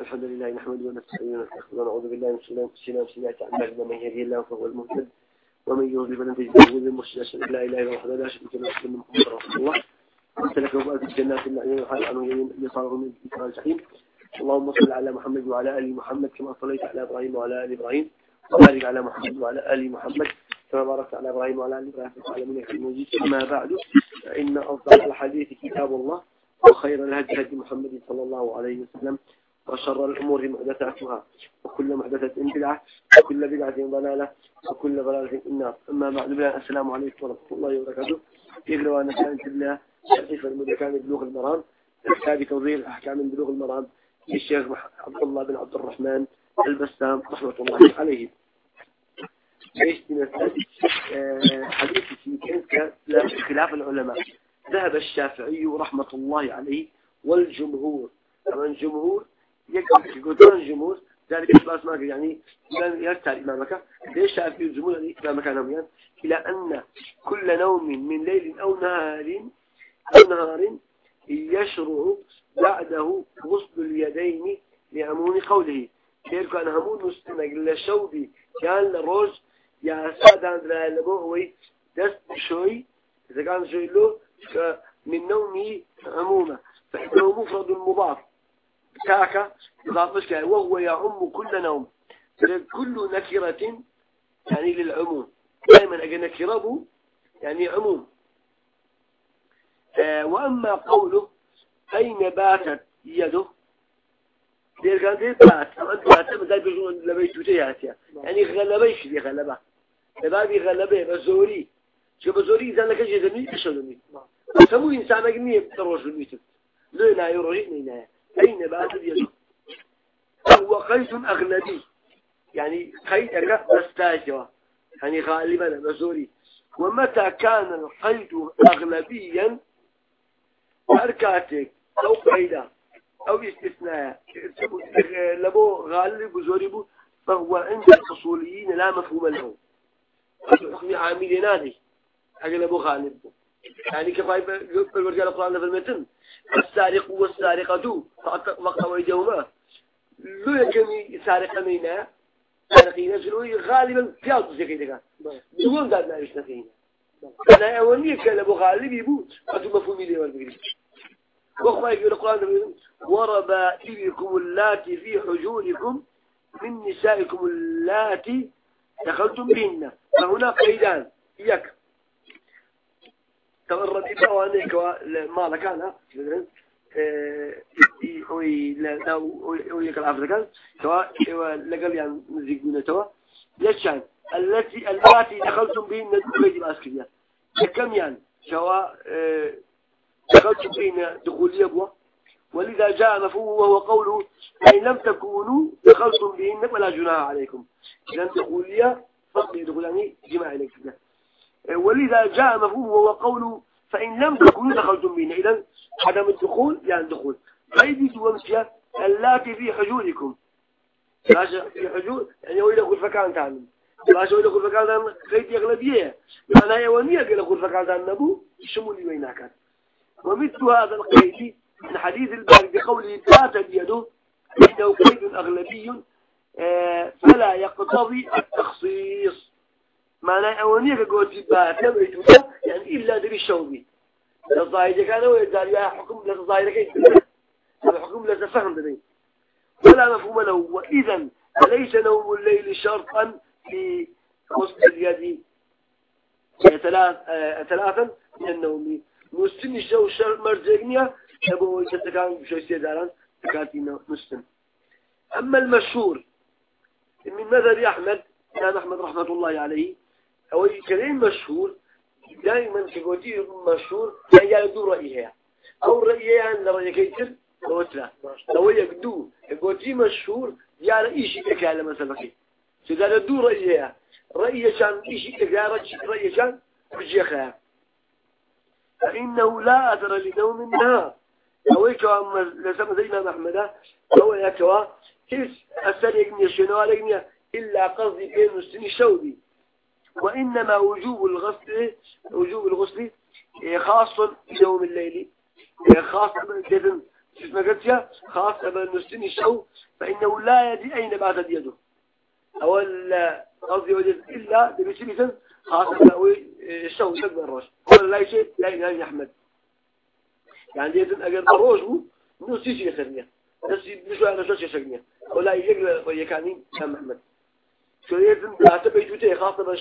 الحمد لله نحمده ونستعينه ونستغفره ونعوذ بالله من شرور أنفسنا وسيئات أعمالنا. من يهده الله فهو المهتد ومن يضلل فلن تجد له وليا مرشدا. أشهد أن لا إله إلا الله لا شريك له وأشهد أن محمدا رسول الله. وسلك وبارك في جنات النعيم وحال عنه يصار من ذكر الجحيم. اللهم صل على محمد وعلى آل محمد كما صليت على إبراهيم وعلى آل إبراهيم. وبارك على محمد وعلى آل محمد كما باركت على إبراهيم وعلى آل إبراهيم في العالمين في المجيد أما بعد فإن افضل الحديث كتاب الله وخير الهدي هدي محمد صلى الله عليه وسلم. وشر الأمور محدثاتها وكل محدثة بدعة وكل بدعة ضلالة وكل ضلالة في النار. أما بعد بلا السلام عليكم ورحمة الله وبركاته. يقرأ أن كانت الله شريف المدكان بلوغ المرام. كتاب توضيح أحكام بلوغ المرام للشيخ عبد الله بن عبد الرحمن البسام رحمة الله عليه. إيش بنسأل آه، حديث في كنت خلاف العلماء. ذهب الشافعي رحمة الله عليه والجمهور. طبعا الجمهور يقول ذلك ما يعني إمامك ليش يعني إمامك إلى أن كل نوم من ليل أو نهار أو نهار يشرع بعده غسل اليدين لعموم قوله. كيف كان همون مستمع لشوبي كان لروج يا لا لبوه دست شوي إذا كان شوي له من نومه عموما فإنه مفرد مضاف. كاكا إضافة وهو يعم كل نوم. كل نكرة يعني للعموم. دائما أجل نكرة يعني عموم. آه وأما قوله أين باتت يده؟ دير كان دير بات. أنت بات مثال بيجون لبيت وجهاتها يعني غلبيش دي غلبة. لبابي غلبة بزوري شو بزوري إذا لك جزمي أشلوني سمو إنسان أجنبي بتروج الميت لا لا يروج نينا أين بات يده هو قيد أغلبي يعني قيدك بستاجوا يعني غالبا بزوري ومتى كان القيد أغلبيا أركاتك أو قيدة أو استثناء. لبو غالب وزوري فهو عند الأصوليين لا مفهوم له. حكم عامل نادي. أغلب غالب يعني كيف يقول القرآن في المتن؟ السارق والسارقة فقطعوا أيديهما لو يكمي سارق مينا سارقين جلوي غالبا بياض زكيتك دون ذات لا يشتكينا أنا أولي كان أبو غالب يبو أنتم مفهومي لي والبقري وأخوة يقول القرآن وربائبكم اللاتي في حجوركم من نسائكم اللاتي دخلتم بهن. فهنا قيدان. إياك تمرد إذا وأنك ما لكان ويك الأفريقيا سواء لقل يعني مزيقون توا ليشان التي التي دخلتم بهن البيت الأسكرية كم يعني؟ سواء دخلتم بهن دخولية بوا ولذا جاء مفهومه وهو قوله أي لم تكونوا دخلتم بهن فلا جناح عليكم. لم دخولية فقط يدخل يعني جماع إليك. ولذا جاء مفهومه وهو قوله فإن لم تكونوا دخلتم بهن إذا عدم الدخول يعني دخول غيبي ومشيا اللاتي في حجوركم في حجور يعني هو يدخل فكان تعلم باش هو يدخل فكان تعلم غيبي أغلبية معناه يوانية يدخل فكان تعلم نبو شمولي ويناك ومثل هذا القيد من حديث الباري بقوله باتت يده إنه قيد أغلبي آه، فلا يقتضي التخصيص. معناه أولية قوتي باتت يعني إلا دري الشوبي للظاهر كان هو حكم للظاهر كيف؟ هذا حكم لتفهم بني ولا مفهوم له. وإذا أليس نوم الليل شرطا في غسل اليد. ثلاثا من النوم. مسلم الشو شر مرجعني أبو يتكلم بشيء سيدارا تكاتينا مسلم أما المشهور من مذهب أحمد كان أحمد رحمة الله عليه أو كلام مشهور دائما كقولتي مشهور هي دو رأيها. أو رأيها أن رأي كيتر وتلا لو يقدو كقولتي مشهور يا رأيش كلا مثلا كي سيدا دو رأيها رأي كان إيش كجارة رأي كان بجيخها فإنه لا أثر لنوم النهار. أو يكوا لسما زي ما محمد أو يكوا كيف أثر يجني شنو إلا قصدي بين السن الشودي وإنما وجوب الغسل وجوب الغسل خاص بيوم الليل خاص بإذن ما قلت خاصة بالنسين الشو فإنه لا يدري أين باتت يده. أو قصدي وجد إلا بمثل خاصة الشو تقبل الرش ولا لا شيء لا إله أحمد. يعني يدن أجر الروج هو نسي شيء خرنيه نسي مش أنا شو شيء خرنيه ولا يقبل ويكاني كم أحمد. يدن حتى بيجوتي خاصة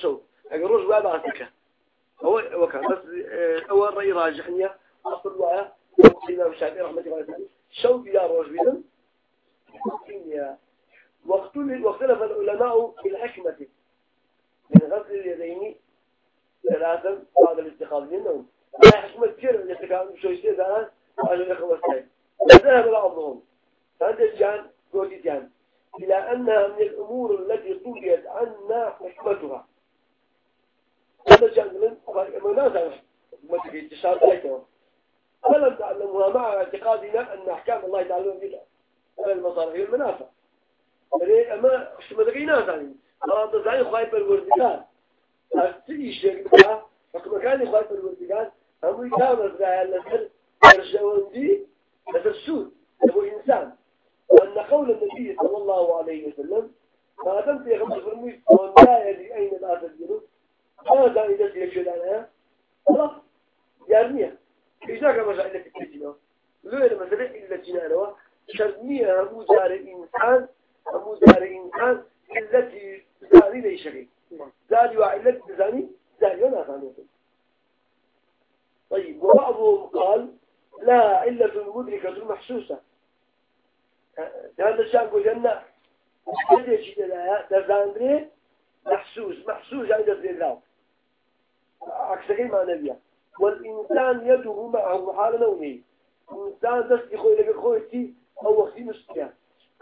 أجر الروج ولا بعثك هو وكان بس أول رأي راجحني أصل وعاء الإمام الشافعي رحمة الله عليه شو بلا روج بيدن؟ واختلف العلماء في الحكمة. من غسل اليدين ثلاثا بعد الاستيقاظ منهم. لا حكمة كثير اللي تكلم شو يصير ده عشان يخلص تاني فذهب بعضهم فهذا الجان قلت جان. إلى أنها من الأمور التي طويت عنا حكمتها. هذا من منازع حكمة انتشار ذلك فلم تعلموها مع اعتقادنا أن أحكام الله تعالى بدعة على المصالح والمنافع أما شو تقينا ثاني أراد زعيم خايف الوردقان شيء بقى حكم كان خايف الوردقان هم يكامل بقى لسر الشواندي لسر السود أبو إنسان. وأن قول النبي صلى الله عليه وسلم ما دمت يا خمس فرمي وأن لا يدري أين الآثر جنوب ما دام يدري يشهد عنها خلاص يارميها إيش ذاك ما شاء الله في التجنة لو مثلا إلا جنانه شرميها أبو جار إنسان أبو جار إنسان التي زاني ليش شيء زاني وعلة زاني زاني ولا زاني. طيب وبعضهم قال لا علة مدركة محسوسة هذا الشيء يقول لنا هذا شيء لا تزاندري محسوس محسوس عند الزلال عكس كي ما نبيه والإنسان يده معه حال نومه. الإنسان دست يخوي لك خويتي أو وقت مستيا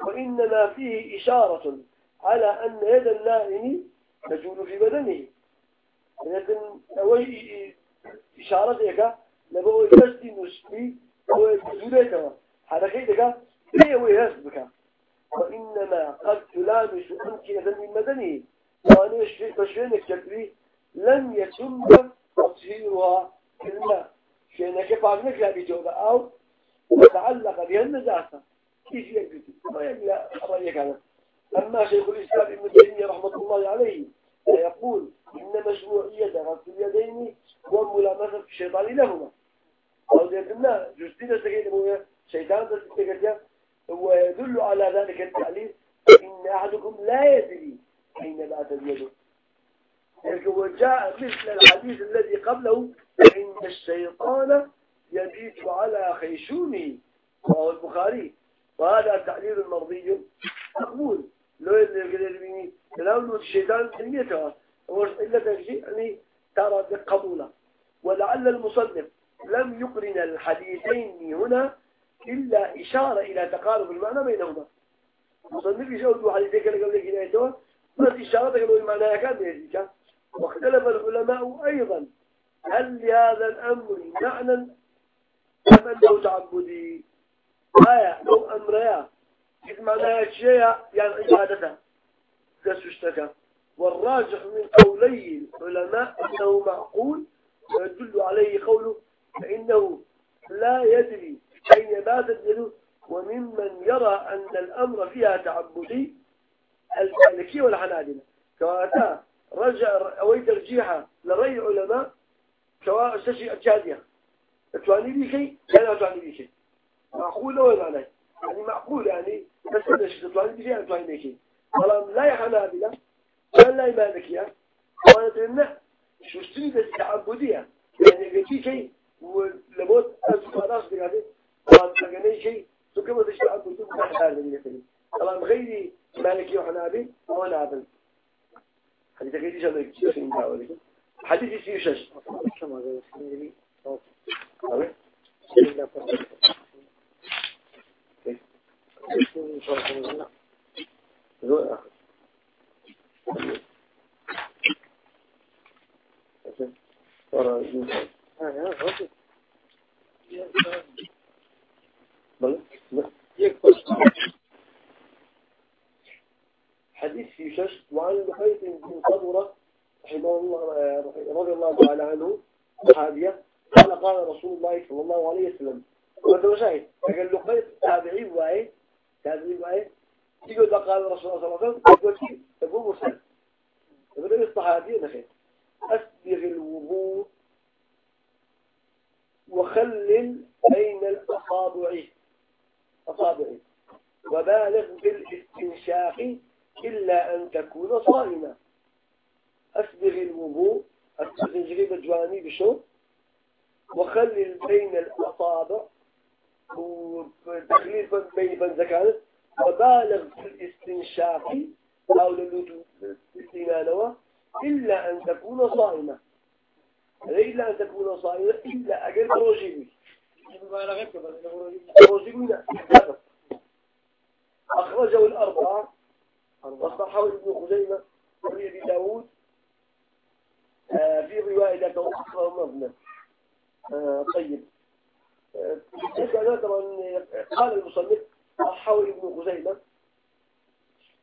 وإنما فيه إشارة على أن يد النائم تجول في بدنه. لكن أوي إشارة ذلك لبقوا يجسد نسبي أو يجوليك حركيتك هي ويهزبك وإنما قد تلامس أمكنة من بدنه وأن يشفينك تكري لم يتم تطهيرها بالماء شينك فاهمك لا بجودة أو وتعلق بها النجاسة كيف يجري ما يجري رأيك هذا. أما شيخ الإسلام ابن تيمية رحمة الله عليه يقول إن مشروعية غسل اليدين وملامسة الشيطان لهما. أو ذلك جزتنا سكين شيطان تستكتها ويدل على ذلك التعليل إن أحدكم لا يدري أين بات يده وجاء مثل الحديث الذي قبله إن الشيطان يبيت على خيشومه. وهو البخاري. وهذا تعليل مرضي مقبول. لو يقدر تناول الشيطان تنميته. إلا تنشيء يعني ترى قبوله ولعل المصنف لم يقرن الحديثين هنا إلا إشارة إلى تقارب المعنى بينهما. المصنف يشاهد حديثين كان قبل كنايته بس إشارة قالوا المعنى كان بيزيك واختلف العلماء أيضا. هل لهذا الأمر معنى أم أنه تعبدي. آية أو أمريا إذ معنى شيء يعني عبادته كسوشتك والراجح من قولي العلماء أنه معقول ويدل عليه قوله فإنه لا يدري أين باتت يده وممن يرى أن الأمر فيها تعبدي المالكي والحنابلة. كواتا رجع أو ترجيحا لرأي علماء سواء استشي أجادية تواني بي شيء؟ لا تواني بي شيء. معقول ولا معنى يعني معقول يعني. بس إيش تواني بي شيء؟ تواني بي شيء. طالما لا يحنابلة ولا لا. مالكية وانا ترمنا شو استريد التعبدية يعني في شيء ولموت أسفل راس بقاته طبعا تغني شيء سكما تشتعبد ما حال من يسلم طبعا غيري مالكي وحنابي وأنا عبد حديث غيري شلون يكتشف حديث يصير شش كما قال حديث الله الله تعالى عنه صحابية. قال قال رسول الله صلى الله عليه وسلم. وانت مشاهد؟ لكن لقمة تابعي وآي تابعي وآي. يقول قال الرسول صلى الله عليه وسلم يقول تقول مرسل. يقول الصحابي نخير أسبغ الوضوء وخلل بين الأصابع. أصابع. وبالغ بالاستنشاق إلا أن تكون صائما. أسبغ الوضوء أسبغ جريب جواني بشو؟ وخلل بين الأصابع وتخليل بين بنزكانت وبالغ في الاستنشاق أو للوتو إلا أن تكون صائمة. إلا أن تكون صائمة إلا أجل روجيني أخرجه الأربعة وصححه ابن خزيمة وابي داود آه، في رواية أخرى مبنى. آه، طيب. آه، قال المصنف صححه ابن خزيمة.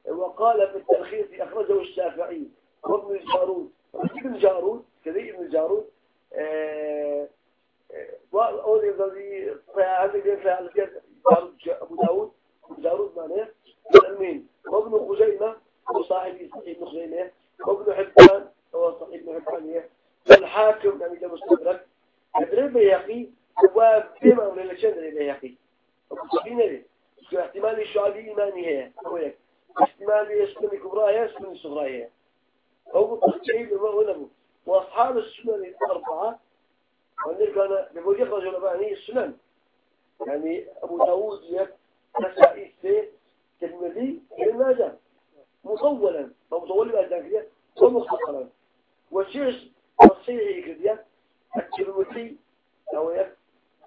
وقال في التلخيص أخرجه الشافعي وابن الجارود ابن جارود كذي ابن جارود. وأول الذي فعل أبو داود أبو داود معناه المين وابن خزيمة وصاحب ابن خزيمة. وابن حبان هو صحيح ابن والحاكم يعني ده مستدرك أدري بيقي هو بما من الشيء اللي بيقي وكتبين لي احتمال الشعبي إيماني هي هو احتمال يسمى كبرى هي يسمى صغرى هي. هو التصحيح هو وأصحاب السنن الأربعة ونرجع أنا بوجه رجل بعني السنن. يعني أبو داوود يك نسائي مطولا مطول بأجان كده ومختصرا. تصحيحي كده الترمذي أو يك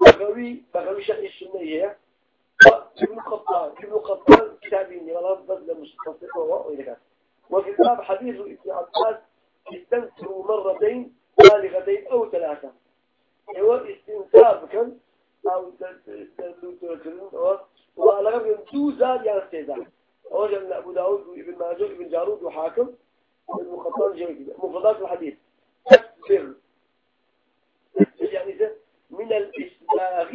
بغوي بغوي شرح السنة هي. ابن قطان ابن قطان كتابين ولا بدل مستقصد وإلى وفي الباب حديث ابن عباس استنكروا مرتين بالغتين أو ثلاثة. هو استنكار كان أو تلوتوكرين وعلى غير دو زاد يعني استهزاء وجد أبو داود وابن ماجه وابن جارود وحاكم. المخطط جميل مفردات الحديث. تكبر يعني من الإسباغ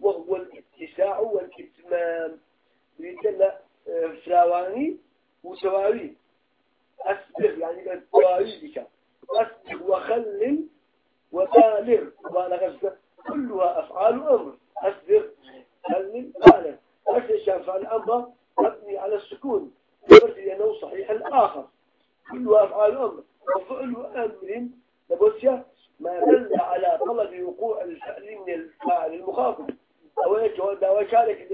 وهو الاتساع والإتمام. يقول فلاواني وسواوي. أسبغ يعني التواوي بك. أسبغ وخلل وبالغ. وبالغ كلها أفعال أمر أسبغ خلل بالغ. أسبغ فعل أمر مبني على السكون. لأنه صحيح الآخر. كلها أفعال أمر وفعل أمر نبوسيا ما دل على طلب وقوع الفعل من الفاعل المخاطب. أو يجوز دواء شارك